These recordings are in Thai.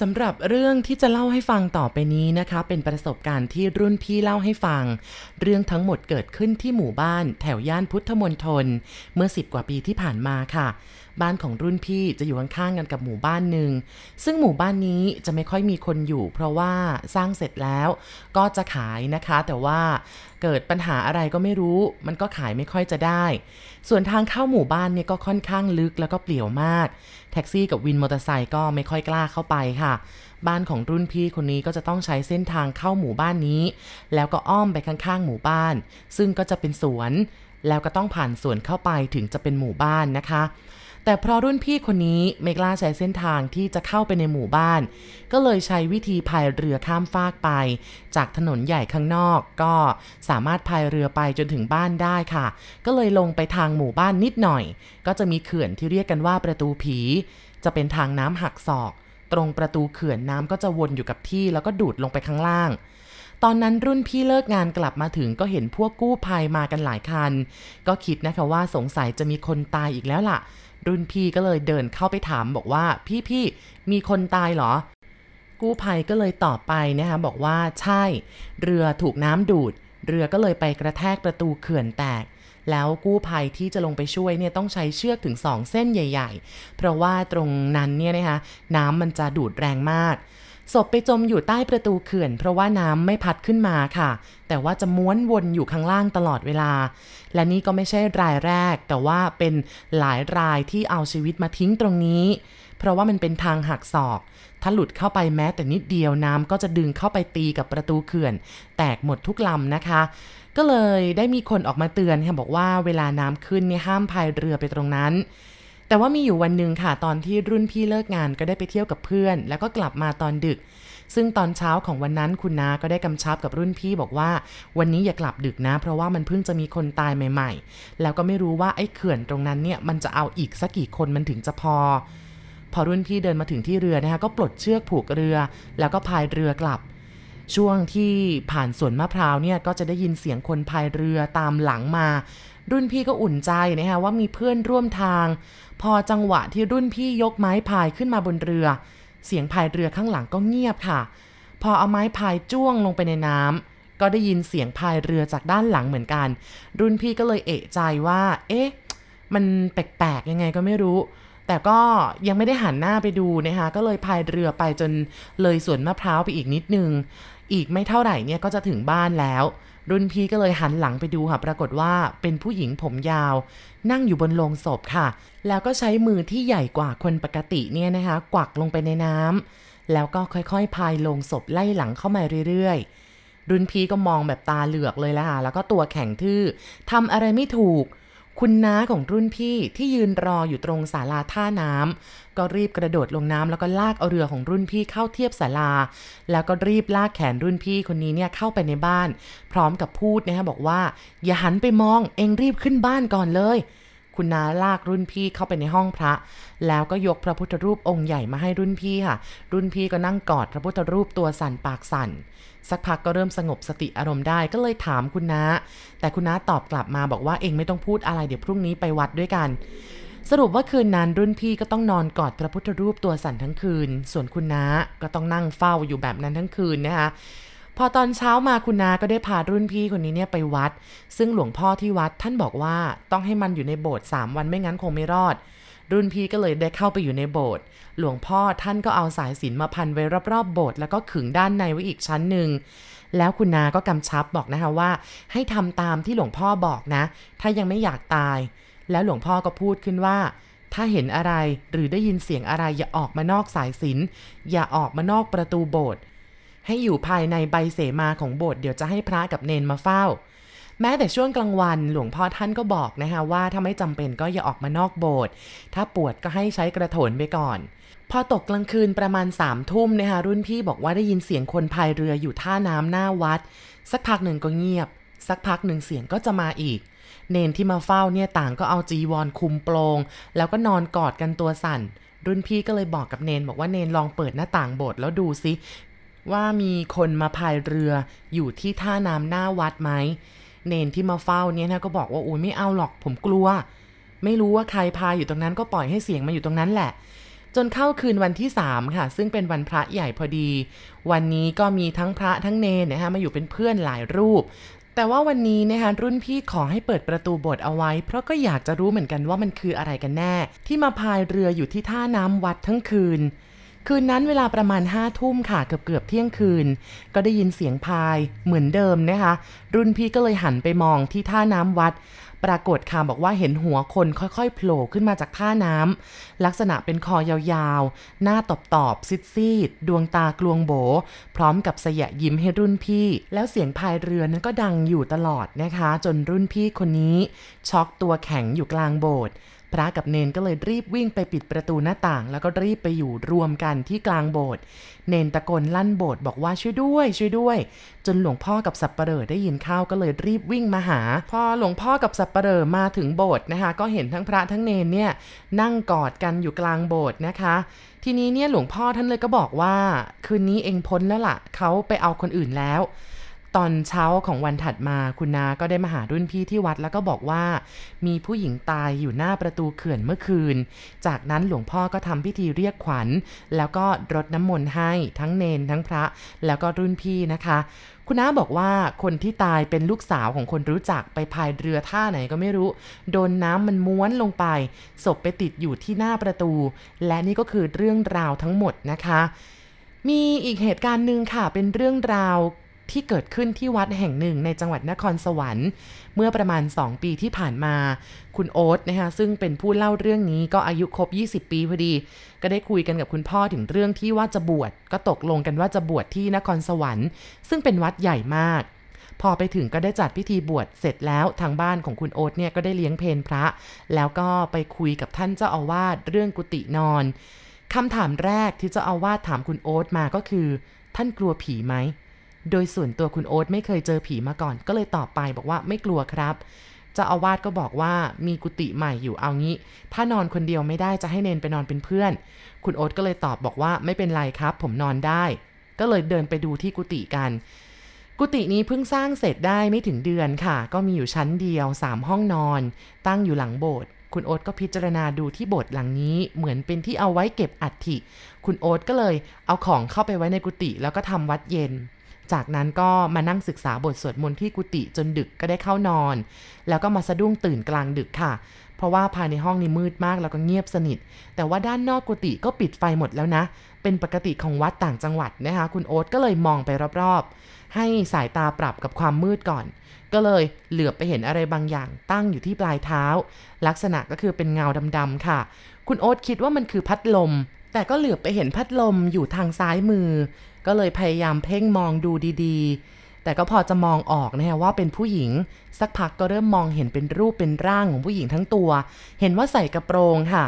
สำหรับเรื่องที่จะเล่าให้ฟังต่อไปนี้นะคะ เป็นประสบการณ์ที่รุ่นพี่เล่าให้ฟัง เรื่องทั้งหมดเกิดขึ้นที่หมู่บ้านแถวย่านพุทธมณฑลเมื่อสิบกว่าปีที่ผ่านมาค่ะ บ้านของรุ่นพี่จะอยู่ข้างๆกันกับหมู่บ้านหนึ่ง ซึ่งหมู่บ้านนี้จะไม่ค่อยมีคนอยู่ เพราะว่าสร้างเสร็จแล้วก็จะขายนะคะ แต่ว่าเกิดปัญหาอะไรก็ไม่รู้ มันก็ขายไม่ค่อยจะได้ ส่วนทางเข้าหมู่บ้านเนี่ยก็ค่อนข้างลึกแล้วก็เปลี่ยวมาก แท็กซี่กับวินมอเตอร์ไซค์ก็ไม่ค่อยกล้าเข้าไปค่ะ บ้านของรุ่นพี่คนนี้ก็จะต้องใช้เส้นทางเข้าหมู่บ้านนี้ แล้วก็อ้อมไปข้างๆหมู่บ้าน ซึ่งก็จะเป็นสวน แล้วก็ต้องผ่านสวนเข้าไปถึงจะเป็นหมู่บ้านนะคะ แต่เพราะรุ่นพี่คนนี้ไม่กล้าใช้เส้นทางที่จะเข้าไปในหมู่บ้าน ก็เลยใช้วิธีพายเรือข้ามฟากไป จากถนนใหญ่ข้างนอก ก็สามารถพายเรือไปจนถึงบ้านได้ค่ะ ก็เลยลงไปทางหมู่บ้านนิดหน่อย ก็จะมีเขื่อนที่เรียกกันว่าประตูผี จะเป็นทางน้ำหักศอก ตรงประตูเขื่อนน้ำก็จะวนอยู่กับที่แล้วก็ดูดลงไปข้างล่าง ตอนนั้นรุ่นพี่เลิกงานกลับมาถึงก็เห็นพวกกู้ภัยมากันหลายคัน ก็คิดนะคะว่าสงสัยจะมีคนตายอีกแล้วล่ะ รุ่นพี่ก็เลยเดินเข้าไปถามบอกว่าพี่พี่มีคนตายเหรอ กู้ภัยก็เลยตอบไปนะคะบอกว่าใช่ เรือถูกน้ำดูด เรือก็เลยไปกระแทกประตูเขื่อนแตกแล้วกู้ภัยที่จะลงไปช่วยเนี่ยต้องใช้เชือกถึง 2 เส้นใหญ่ ๆ เพราะว่าตรงนั้นเนี่ยนะคะน้ำมันจะดูดแรงมาก ศพไปจมอยู่ใต้ประตูเขื่อน เพราะว่าน้ำไม่พัดขึ้นมาค่ะ แต่ว่าจะม้วนวนอยู่ข้างล่างตลอดเวลา และนี่ก็ไม่ใช่รายแรก แต่ว่าเป็นหลายรายที่เอาชีวิตมาทิ้งตรงนี้ เพราะว่ามันเป็นทางหักศอก ถ้าหลุดเข้าไปแม้แต่นิดเดียวน้ำก็จะดึงเข้าไปตีกับประตูเขื่อน แตกหมดทุกลำนะคะก็เลยได้มีคนออกมาเตือนค่ะบอกว่าเวลาน้ำขึ้นเนี่ยห้ามพายเรือไปตรงนั้น แต่ว่ามีอยู่วันหนึ่งค่ะตอนที่รุ่นพี่เลิกงานก็ได้ไปเที่ยวกับเพื่อน แล้วก็กลับมาตอนดึก ซึ่งตอนเช้าของวันนั้นคุณนาก็ได้กำชับกับรุ่นพี่บอกว่า วันนี้อย่ากลับดึกนะ เพราะว่ามันเพิ่งจะมีคนตายใหม่ ๆ แล้วก็ไม่รู้ว่าไอ้เขื่อนตรงนั้นเนี่ยมันจะเอาอีกสักกี่คนมันถึงจะพอ พอรุ่นพี่เดินมาถึงที่เรือนะคะก็ปลดเชือกผูกเรือ แล้วก็พายเรือกลับ ช่วงที่ผ่านสวนมะพร้าวเนี่ยก็จะได้ยินเสียงคนพายเรือตามหลังมา รุ่นพี่ก็อุ่นใจนะคะว่ามีเพื่อนร่วมทาง พอจังหวะที่รุ่นพี่ยกไม้พายขึ้นมาบนเรือ เสียงพายเรือข้างหลังก็เงียบค่ะ พอเอาไม้พายจ้วงลงไปในน้ำก็ได้ยินเสียงพายเรือจากด้านหลังเหมือนกัน รุ่นพี่ก็เลยเอะใจว่า เอ๊ะ มันแปลกๆยังไงก็ไม่รู้แต่ก็ยังไม่ได้หันหน้าไปดูนะคะก็เลยพายเรือไปจนเลยสวนมะพร้าวไปอีกนิดนึง อีกไม่เท่าไหร่เนี่ยก็จะถึงบ้านแล้ว รุ่นพี่ก็เลยหันหลังไปดูค่ะ ปรากฏว่าเป็นผู้หญิงผมยาว นั่งอยู่บนโลงศพค่ะ แล้วก็ใช้มือที่ใหญ่กว่าคนปกติเนี่ยนะคะ กวักลงไปในน้ำแล้วก็ค่อยๆ พายโลงศพไล่หลังเข้ามาเรื่อยๆ รุ่นพี่ก็มองแบบตาเหลือกเลยละค่ะ แล้วก็ตัวแข็งทื่อทำอะไรไม่ถูก คุณน้าของรุ่นพี่ที่ยืนรออยู่ตรงศาลาท่าน้ำก็รีบกระโดดลงน้ำแล้วก็ลากเอาเรือของรุ่นพี่เข้าเทียบศาลา แล้วก็รีบลากแขนรุ่นพี่คนนี้เนี่ยเข้าไปในบ้าน พร้อมกับพูดนะฮะบอกว่า อย่าหันไปมองเองรีบขึ้นบ้านก่อนเลย คุณน้าลากรุ่นพี่เข้าไปในห้องพระ แล้วก็ยกพระพุทธรูปองค์ใหญ่มาให้รุ่นพี่ค่ะ รุ่นพี่ก็นั่งกอดพระพุทธรูปตัวสั่นปากสั่น สักพักก็เริ่มสงบสติอารมณ์ได้ก็เลยถามคุณน้า แต่คุณน้าตอบกลับมาบอกว่าเองไม่ต้องพูดอะไรเดี๋ยวพรุ่งนี้ไปวัดด้วยกันสรุปว่าคืนนั้นรุ่นพี่ก็ต้องนอนกอดพระพุทธรูปตัวสั่นทั้งคืน ส่วนคุณน้าก็ต้องนั่งเฝ้าอยู่แบบนั้นทั้งคืนนะคะ พอตอนเช้ามาคุณนาก็ได้พารุ่นพี่คนนี้เนี่ยไปวัด ซึ่งหลวงพ่อที่วัดท่านบอกว่าต้องให้มันอยู่ในโบสถ์3วันไม่งั้นคงไม่รอด รุ่นพี่ก็เลยได้เข้าไปอยู่ในโบสถ์หลวงพ่อท่านก็เอาสายสินมาพันไว้รอบๆโบสถ์แล้วก็ขึงด้านในไว้อีกชั้นหนึ่งแล้วคุณนาก็กำชับบอกนะคะว่า ให้ทำตามที่หลวงพ่อบอกนะ ถ้ายังไม่อยากตาย แล้วหลวงพ่อก็พูดขึ้นว่า ถ้าเห็นอะไรหรือได้ยินเสียงอะไรอย่าออกมานอกสายสินอย่าออกมานอกประตูโบสถ์ ให้อยู่ภายในใบเสมาของโบสถ์เดี๋ยวจะให้พระกับเนนมาเฝ้า แม้แต่ช่วงกลางวันหลวงพ่อท่านก็บอกนะคะว่าถ้าไม่จำเป็นก็อย่าออกมานอกโบสถ์ถ้าปวดก็ให้ใช้กระโถนไปก่อนพอตกกลางคืนประมาณสามทุ่มนะคะรุ่นพี่บอกว่าได้ยินเสียงคนพายเรืออยู่ท่าน้ำหน้าวัด สักพักหนึ่งก็เงียบ สักพักหนึ่งเสียงก็จะมาอีก เนนที่มาเฝ้าเนี่ยต่างก็เอาจีวรคุมโปรงแล้วก็นอนกอดกันตัวสั่น รุ่นพี่ก็เลยบอกกับเนนบอกว่าเนนลองเปิดหน้าต่างโบสถ์แล้วดูซิ ว่ามีคนมาพายเรืออยู่ที่ท่าน้ำหน้าวัดไหมเนนที่มาเฝ้าเนี่ยนะก็บอกว่าโอ้ยไม่เอาหรอกผมกลัว ไม่รู้ว่าใครพายอยู่ตรงนั้นก็ปล่อยให้เสียงมาอยู่ตรงนั้นแหละ จนเข้าคืนวันที่3ค่ะ ซึ่งเป็นวันพระใหญ่พอดี วันนี้ก็มีทั้งพระทั้งเนรนะคะมาอยู่เป็นเพื่อนหลายรูป แต่ว่าวันนี้นะคะรุ่นพี่ขอให้เปิดประตูโบสถ์เอาไว้ เพราะก็อยากจะรู้เหมือนกันว่ามันคืออะไรกันแน่ ที่มาพายเรืออยู่ที่ท่าน้ำวัดทั้งคืน คืนนั้นเวลาประมาณห้าทุ่มค่ะเกือบเกือบเที่ยงคืน ก็ได้ยินเสียงพายเหมือนเดิมนะคะ รุ่นพี่ก็เลยหันไปมองที่ท่าน้ำวัด ปรากฏค่ะบอกว่าเห็นหัวคนค่อยๆโผล่ขึ้นมาจากท่าน้ำลักษณะเป็นคอยาวๆ หน้าตอบๆซีดๆดวงตากลวงโบ พร้อมกับสยะยิ้มให้รุ่นพี่ แล้วเสียงพายเรือนั้นก็ดังอยู่ตลอดนะคะ จนรุ่นพี่คนนี้ช็อกตัวแข็งอยู่กลางโบสถ์ พระกับเนนก็เลยรีบวิ่งไปปิดประตูหน้าต่าง แล้วก็รีบไปอยู่รวมกันที่กลางโบสถ์เนนตะโกนลั่นโบสถ์บอกว่าช่วยด้วย ช่วยด้วย จนหลวงพ่อกับสับปะเหร่อได้ยินเข้าก็เลยรีบวิ่งมาหา พอหลวงพ่อกับสับปะเหร่อมาถึงโบสถ์นะคะ ก็เห็นทั้งพระทั้งเนนเนี่ยนั่งกอดกันอยู่กลางโบสถ์นะคะ ทีนี้เนี่ยหลวงพ่อท่านเลยก็บอกว่า คืนนี้เองพ้นแล้วล่ะเขาไปเอาคนอื่นแล้ว ตอนเช้าของวันถัดมาคุณนาก็ได้มาหารุ่นพี่ที่วัดแล้วก็บอกว่า มีผู้หญิงตายอยู่หน้าประตูเขื่อนเมื่อคืน จากนั้นหลวงพ่อก็ทำพิธีเรียกขวัญ แล้วก็รดน้ำมนต์ให้ทั้งเนนทั้งพระ แล้วก็รุ่นพี่นะคะ คุณน้าบอกว่าคนที่ตายเป็นลูกสาวของคนรู้จักไปพายเรือท่าไหนก็ไม่รู้ โดนน้ำมันม้วนลงไปศพไปติดอยู่ที่หน้าประตู และนี่ก็คือเรื่องราวทั้งหมดนะคะ มีอีกเหตุการณ์หนึ่งค่ะเป็นเรื่องราว ที่เกิดขึ้นที่วัดแห่งหนึ่งในจังหวัดนครสวรรค์ เมื่อประมาณ 2 ปีที่ผ่านมา คุณโอ๊ตนะคะซึ่งเป็นผู้เล่าเรื่องนี้ก็อายุครบ 20 ปีพอดี ก็ได้คุยกันกับคุณพ่อถึงเรื่องที่ว่าจะบวชก็ตกลงกันว่าจะบวชที่นครสวรรค์ ซึ่งเป็นวัดใหญ่มาก พอไปถึงก็ได้จัดพิธีบวชเสร็จแล้วทางบ้านของคุณโอ๊ตเนี่ยก็ได้เลี้ยงเพลพระ แล้วก็ไปคุยกับท่านเจ้าอาวาสเรื่องกุฏินอนคำถามแรกที่เจ้าอาวาสถามคุณโอ๊ตมาก็คือ ท่านกลัวผีไหม โดยส่วนตัวคุณโอ๊ตไม่เคยเจอผีมาก่อน ก็เลยตอบไปบอกว่าไม่กลัวครับเจ้าอาวาสก็บอกว่ามีกุฏิใหม่อยู่เอางี้ ถ้านอนคนเดียวไม่ได้จะให้เนนไปนอนเป็นเพื่อน คุณโอ๊ตก็เลยตอบบอกว่าไม่เป็นไรครับ ผมนอนได้ ก็เลยเดินไปดูที่กุฏิกัน กุฏินี้เพิ่งสร้างเสร็จได้ไม่ถึงเดือนค่ะ ก็มีอยู่ชั้นเดียว 3 ห้องนอน ตั้งอยู่หลังโบสถ์คุณโอ๊ตก็พิจารณาดูที่โบสถ์หลังนี้ เหมือนเป็นที่เอาไว้เก็บอัฐิคุณโอ๊ตก็เลยเอาของเข้าไปไว้ในกุฏิแล้วก็ทำวัดเย็น จากนั้นก็มานั่งศึกษาบทสวดมนต์ที่กุฏิจนดึกก็ได้เข้านอน แล้วก็มาสะดุ้งตื่นกลางดึกค่ะ เพราะว่าภายในห้องนี้มืดมากแล้วก็เงียบสนิท แต่ว่าด้านนอกกุฏิก็ปิดไฟหมดแล้วนะ เป็นปกติของวัดต่างจังหวัดนะคะ คุณโอ๊ตก็เลยมองไปรอบๆ ให้สายตาปรับกับความมืดก่อน ก็เลยเหลือบไปเห็นอะไรบางอย่างตั้งอยู่ที่ปลายเท้า ลักษณะก็คือเป็นเงาดำๆค่ะ คุณโอ๊ตคิดว่ามันคือพัดลมแต่ก็เหลือบไปเห็นพัดลมอยู่ทางซ้ายมือ ก็เลยพยายามเพ่งมองดูดีๆ แต่ก็พอจะมองออกนะฮะว่าเป็นผู้หญิง สักพักก็เริ่มมองเห็นเป็นรูปเป็นร่างของผู้หญิงทั้งตัว เห็นว่าใส่กระโปรงค่ะ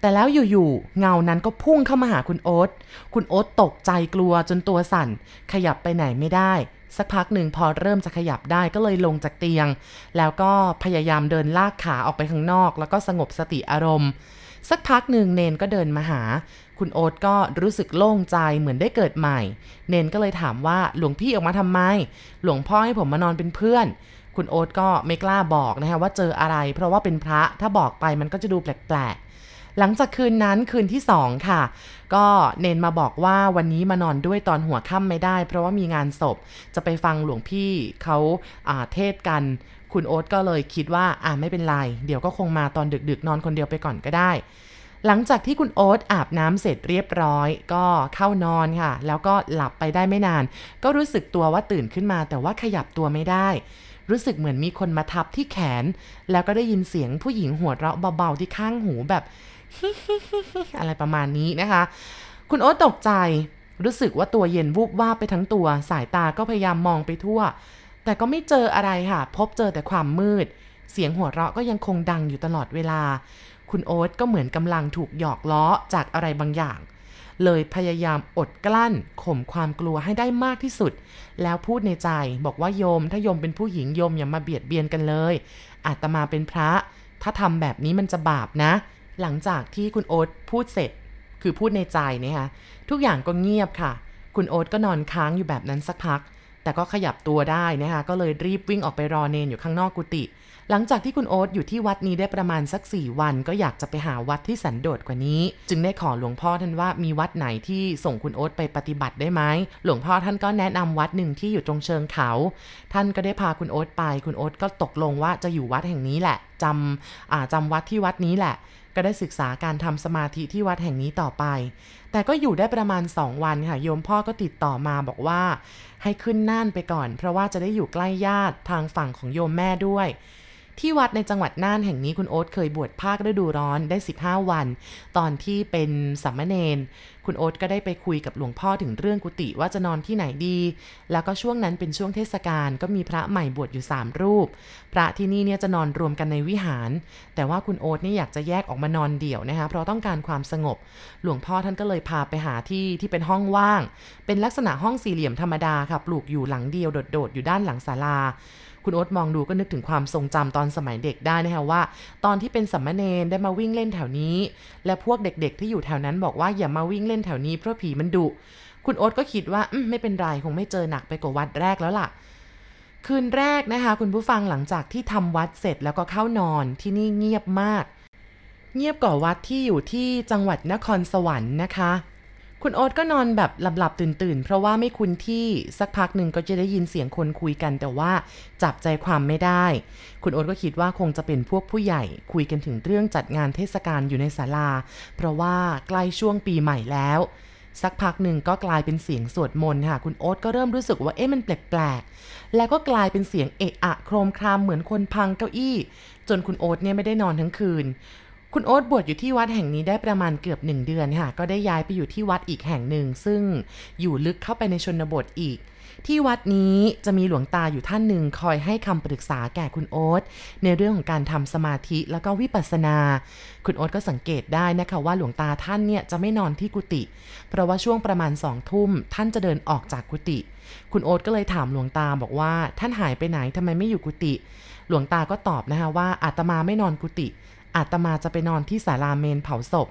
แต่แล้วอยู่ๆเงานั้นก็พุ่งเข้ามาหาคุณโอ๊ต คุณโอ๊ตตกใจกลัวจนตัวสั่น ขยับไปไหนไม่ได้สักพักหนึ่งพอเริ่มจะขยับได้ก็เลยลงจากเตียง แล้วก็พยายามเดินลากขาออกไปข้างนอก แล้วก็สงบสติอารมณ์ สักพักหนึ่งเนนก็เดินมาหา คุณโอ๊ตก็รู้สึกโล่งใจเหมือนได้เกิดใหม่ เนนก็เลยถามว่าหลวงพี่ออกมาทำไม หลวงพ่อให้ผมมานอนเป็นเพื่อน คุณโอ๊ตก็ไม่กล้าบอกนะคะว่าเจออะไร เพราะว่าเป็นพระถ้าบอกไปมันก็จะดูแปลกๆ หลังจากคืนนั้นคืนที่สองค่ะ ก็เนนมาบอกว่าวันนี้มานอนด้วยตอนหัวค่ำไม่ได้ เพราะว่ามีงานศพจะไปฟังหลวงพี่เขาาเทศกันคุณโอ๊ตก็เลยคิดว่าอ่าไม่เป็นไร เดี๋ยวก็คงมาตอนดึกๆ นอนคนเดียวไปก่อนก็ได้ หลังจากที่คุณโอ๊ตอาบน้ำเสร็จเรียบร้อย ก็เข้านอนค่ะ แล้วก็หลับไปได้ไม่นาน ก็รู้สึกตัวว่าตื่นขึ้นมา แต่ว่าขยับตัวไม่ได้ รู้สึกเหมือนมีคนมาทับที่แขน แล้วก็ได้ยินเสียงผู้หญิงหัวเราะเบาๆที่ข้างหูแบบอะไรประมาณนี้นะคะ คุณโอ๊ตตกใจ รู้สึกว่าตัวเย็นวูบวาบไปทั้งตัว สายตาก็พยายามมองไปทั่ว แต่ก็ไม่เจออะไรค่ะ พบเจอแต่ความมืด เสียงหัวเราะก็ยังคงดังอยู่ตลอดเวลา คุณโอ๊ตก็เหมือนกำลังถูกหยอกล้อจากอะไรบางอย่าง เลยพยายามอดกลั้นข่มความกลัวให้ได้มากที่สุด แล้วพูดในใจบอกว่าโยมถ้าโยมเป็นผู้หญิงโยมอย่ามาเบียดเบียนกันเลย อาตมาเป็นพระ ถ้าทำแบบนี้มันจะบาปนะ หลังจากที่คุณโอ๊ตพูดเสร็จ คือพูดในใจเนี่ยค่ะทุกอย่างก็เงียบค่ะ คุณโอ๊ตก็นอนค้างอยู่แบบนั้นสักพักแต่ก็ขยับตัวได้นะคะก็เลยรีบวิ่งออกไปรอเนนอยู่ข้างนอกกุฏิ หลังจากที่คุณโอ๊ตอยู่ที่วัดนี้ได้ประมาณสัก 4 วัน ก็อยากจะไปหาวัดที่สันโดษกว่านี้ จึงได้ขอหลวงพ่อท่านว่ามีวัดไหนที่ส่งคุณโอ๊ตไปปฏิบัติได้ไหมหลวงพ่อท่านก็แนะนำวัดหนึ่งที่อยู่ตรงเชิงเขา ท่านก็ได้พาคุณโอ๊ตไปคุณโอ๊ตก็ตกลงว่าจะอยู่วัดแห่งนี้แหละจำจำวัดที่วัดนี้แหละ ก็ได้ศึกษาการทำสมาธิที่วัดแห่งนี้ต่อไป แต่ก็อยู่ได้ประมาณ 2 วันค่ะโยมพ่อก็ติดต่อมาบอกว่า ให้ขึ้นน่านไปก่อน เพราะว่าจะได้อยู่ใกล้ญาติทางฝั่งของโยมแม่ด้วย ที่วัดในจังหวัดน่านแห่งนี้คุณโอ๊ตเคยบวชภาคฤดูร้อนได้ 15 วัน ตอนที่เป็นสัมมเนนคุณโอ๊ตก็ได้ไปคุยกับหลวงพ่อถึงเรื่องกุฏิว่าจะนอนที่ไหนดี แล้วก็ช่วงนั้นเป็นช่วงเทศกาลก็มีพระใหม่บวชอยู่ 3 รูป พระที่นี่เนี่ยจะนอนรวมกันในวิหาร แต่ว่าคุณโอ๊ตนี่อยากจะแยกออกมานอนเดี่ยวนะคะเพราะต้องการความสงบ หลวงพ่อท่านก็เลยพาไปหาที่ที่เป็นห้องว่าง เป็นลักษณะห้องสี่เหลี่ยมธรรมดาค่ะปลูกอยู่หลังเดียวโดดๆอยู่ด้านหลังศาลาคุณโอ๊ตมองดูก็นึกถึงความทรงจำตอนสมัยเด็กได้นะคะว่า ตอนที่เป็นสัมมาเนนได้มาวิ่งเล่นแถวนี้ และพวกเด็กๆ ที่อยู่แถวนั้นบอกว่าอย่ามาวิ่งเล่นแถวนี้เพราะผีมันดุคุณโอ๊ตก็คิดว่าไม่เป็นไรคงไม่เจอหนักไปกว่าวัดแรกแล้วล่ะ คืนแรกนะคะ คุณผู้ฟังหลังจากที่ทำวัดเสร็จแล้วก็เข้านอนที่นี่เงียบมาก เงียบกว่าวัดที่อยู่ที่จังหวัดนครสวรรค์นะคะ คุณโอ๊ตก็นอนแบบหลับๆตื่นๆ เพราะว่าไม่คุ้นที่สักพักหนึ่งก็จะได้ยินเสียงคนคุยกันแต่ว่าจับใจความไม่ได้ คุณโอ๊ตก็คิดว่าคงจะเป็นพวกผู้ใหญ่คุยกันถึงเรื่องจัดงานเทศกาลอยู่ในศาลา เพราะว่าใกล้ช่วงปีใหม่แล้ว สักพักหนึ่งก็กลายเป็นเสียงสวดมนต์ค่ะ คุณโอ๊ตก็เริ่มรู้สึกว่าเอ๊ะมันแปลกๆแล้วก็กลายเป็นเสียงเอะอะโครมครามเหมือนคนพังเก้าอี้ จนคุณโอ๊ตเนี่ยไม่ได้นอนทั้งคืน คุณโอ๊ตบวชอยู่ที่วัดแห่งนี้ได้ประมาณเกือบหนึ่งเดือนค่ะ ก็ได้ย้ายไปอยู่ที่วัดอีกแห่งหนึ่ง ซึ่งอยู่ลึกเข้าไปในชนบทอีก ที่วัดนี้จะมีหลวงตาอยู่ท่านหนึ่งคอยให้คำปรึกษาแก่คุณโอ๊ตในเรื่องของการทำสมาธิแล้วก็วิปัสสนา คุณโอ๊ตก็สังเกตได้นะคะว่าหลวงตาท่านเนี่ยจะไม่นอนที่กุฏิเพราะว่าช่วงประมาณสองทุ่มท่านจะเดินออกจากกุฏิคุณโอ๊ตก็เลยถามหลวงตาบอกว่าท่านหายไปไหนทำไมไม่อยู่กุฏิหลวงตาก็ตอบนะคะว่าอาตมาไม่นอนกุฏิ อาตมาจะไปนอนที่ศาลาเมนเผาศพ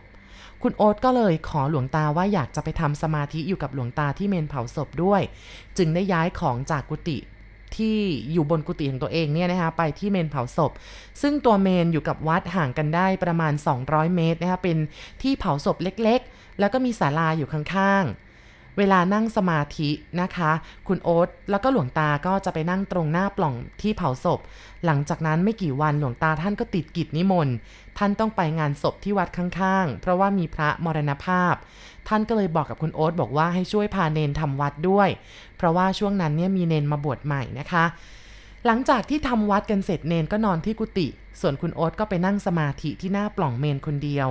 คุณโอ๊ตก็เลยขอหลวงตาว่าอยากจะไปทำสมาธิอยู่กับหลวงตาที่เมนเผาศพด้วย จึงได้ย้ายของจากกุฏิที่อยู่บนกุฏิของตัวเองเนี่ยนะคะไปที่เมนเผาศพ ซึ่งตัวเมนอยู่กับวัดห่างกันได้ประมาณ 200 เมตรนะคะเป็นที่เผาศพเล็กๆ แล้วก็มีศาลาอยู่ข้างๆ เวลานั่งสมาธินะคะ คุณโอ๊ตแล้วก็หลวงตาก็จะไปนั่งตรงหน้าปล่องที่เผาศพ หลังจากนั้นไม่กี่วันหลวงตาท่านก็ติดกิจนิมนต์ ท่านต้องไปงานศพที่วัดข้างๆ เพราะว่ามีพระมรณภาพ ท่านก็เลยบอกกับคุณโอ๊ตบอกว่าให้ช่วยพาเนนทำวัดด้วย เพราะว่าช่วงนั้นเนี่ยมีเนนมาบวชใหม่นะคะ หลังจากที่ทำวัดกันเสร็จเนนก็นอนที่กุฏิส่วนคุณโอ๊ตก็ไปนั่งสมาธิที่หน้าปล่องเมนคนเดียว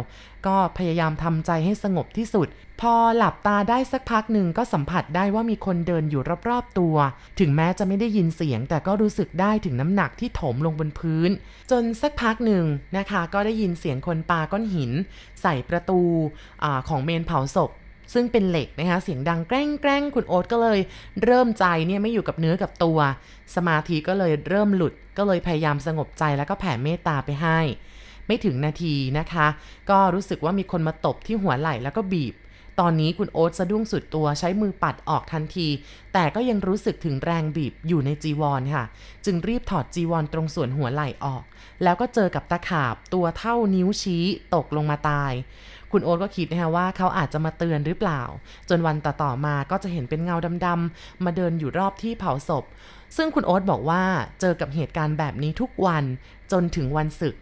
ก็พยายามทำใจให้สงบที่สุด พอหลับตาได้สักพักหนึ่งก็สัมผัสได้ว่ามีคนเดินอยู่รอบๆตัว ถึงแม้จะไม่ได้ยินเสียง แต่ก็รู้สึกได้ถึงน้ำหนักที่ถมลงบนพื้น จนสักพักหนึ่งนะคะ ก็ได้ยินเสียงคนปาก้อนหิน ใส่ประตูอของเมนเผาศพ ซึ่งเป็นเหล็กนะคะเสียงดังแกล้งแกล้งคุณโอ๊ตก็เลย เริ่มใจเนี่ยไม่อยู่กับเนื้อกับตัว สมาธิก็เลยเริ่มหลุดก็เลยพยายามสงบใจแล้วก็แผ่เมตตาไปให้ ไม่ถึงนาทีนะคะ ก็รู้สึกว่ามีคนมาตบที่หัวไหล่แล้วก็บีบตอนนี้คุณโอ๊ตสะดุ้งสุดตัวใช้มือปัดออกทันที แต่ก็ยังรู้สึกถึงแรงบีบอยู่ในจีวรค่ะ จึงรีบถอดจีวรตรงส่วนหัวไหล่ออก แล้วก็เจอกับตะขาบตัวเท่านิ้วชี้ตกลงมาตาย คุณโอ๊ตก็คิดนะคะว่าเขาอาจจะมาเตือนหรือเปล่า จนวันต่อๆมาก็จะเห็นเป็นเงาดำๆมาเดินอยู่รอบที่เผาศพ ซึ่งคุณโอ๊ตบอกว่าเจอกับเหตุการณ์แบบนี้ทุกวันจนถึงวันศึก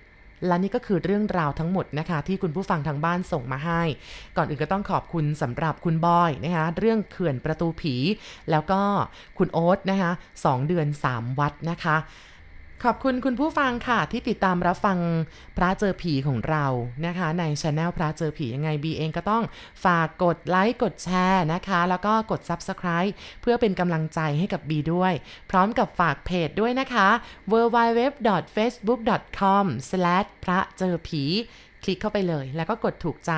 และนี่ก็คือเรื่องราวทั้งหมดนะคะ ที่คุณผู้ฟังทางบ้านส่งมาให้ ก่อนอื่นก็ต้องขอบคุณสำหรับคุณบอยนะคะ เรื่องเขื่อนประตูผี แล้วก็คุณโอ๊ตนะคะสองเดือน 3 วัดนะคะ ขอบคุณคุณผู้ฟังค่ะ ที่ติดตามรับฟังพระเจอผีของเรานะคะ ในช anel พระเจอผียังไงบีเองก็ต้องฝากกดไลค์กดแชร์นะคะ แล้วก็กด Subscribe เพื่อเป็นกำลังใจให้กับบีด้วย พร้อมกับฝากเพจด้วยนะคะ www.facebook.com/ พระเจอผี คลิกเข้าไปเลย แล้วก็กดถูกใจ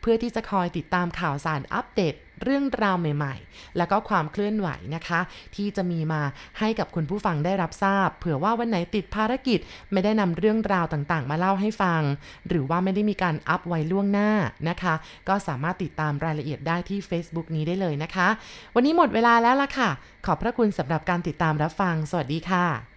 เพื่อที่จะคอยติดตามข่าวสารอัปเดต เรื่องราวใหม่ๆ แล้วก็ความเคลื่อนไหวนะคะ ที่จะมีมาให้กับคุณผู้ฟังได้รับทราบ เผื่อว่าวันไหนติดภารกิจ ไม่ได้นำเรื่องราวต่างๆ มาเล่าให้ฟัง หรือว่าไม่ได้มีการอัพไว้ล่วงหน้านะคะ ก็สามารถติดตามรายละเอียดได้ที่ Facebook นี้ได้เลยนะคะ วันนี้หมดเวลาแล้วล่ะค่ะ ขอบพระคุณสำหรับการติดตามรับฟัง สวัสดีค่ะ